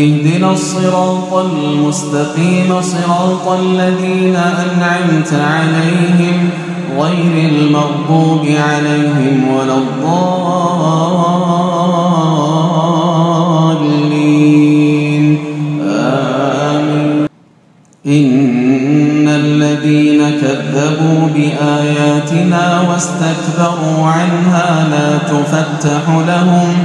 اهدنا الصراط المستقيم صراط الذين أنعمت عليهم غير المغضوب عليهم ولا الضالين. آمين. إن الذين كذبوا بآياتنا واستكبروا عنها لا تفتح لهم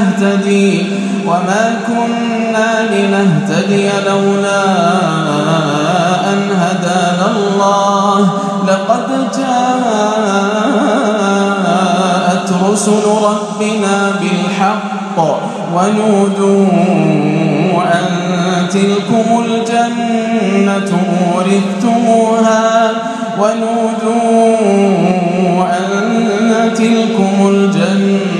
لنهتدي وما كنا لنهتدي لولا أن هدانا الله. لقد جاءت رسل ربنا بالحق ونودوا أن تلكم الجنة أورثتموها ونودوا أن تلكم الجنة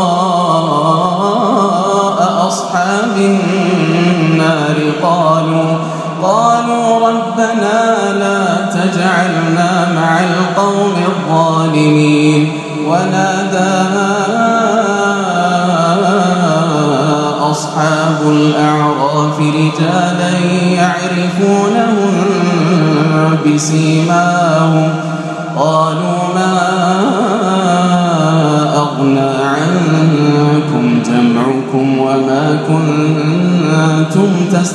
النار قالوا قالوا ربنا لا تجعلنا مع القوم الظالمين ونادى أصحاب الأعراف رجالا يعرفونهم بسيماهم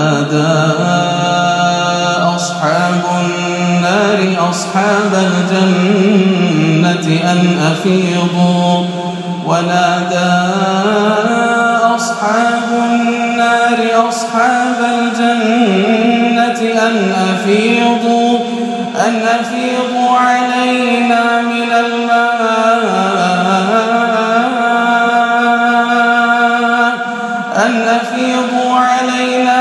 ونادى أصحاب النار أصحاب الجنة أن أفيضوا ونادى أصحاب النار أصحاب الجنة أن أفيضوا أن أفيضوا علينا من الماء أن أفيضوا علينا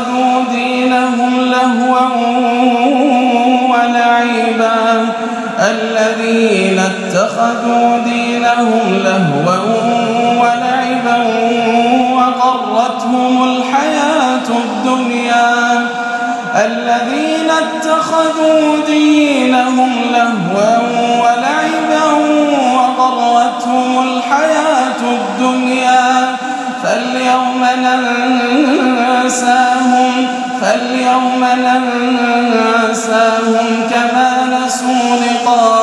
اتخذوا دينهم لهوا ولعبا. الذين اتخذوا دينهم لهوا ولعبا وغرتهم الحياة الدنيا. الذين اتخذوا دينهم لهوا ولعبا وغرتهم الحياة الدنيا. فاليوم ننساهم فاليوم ننساهم كما نسوا لقاء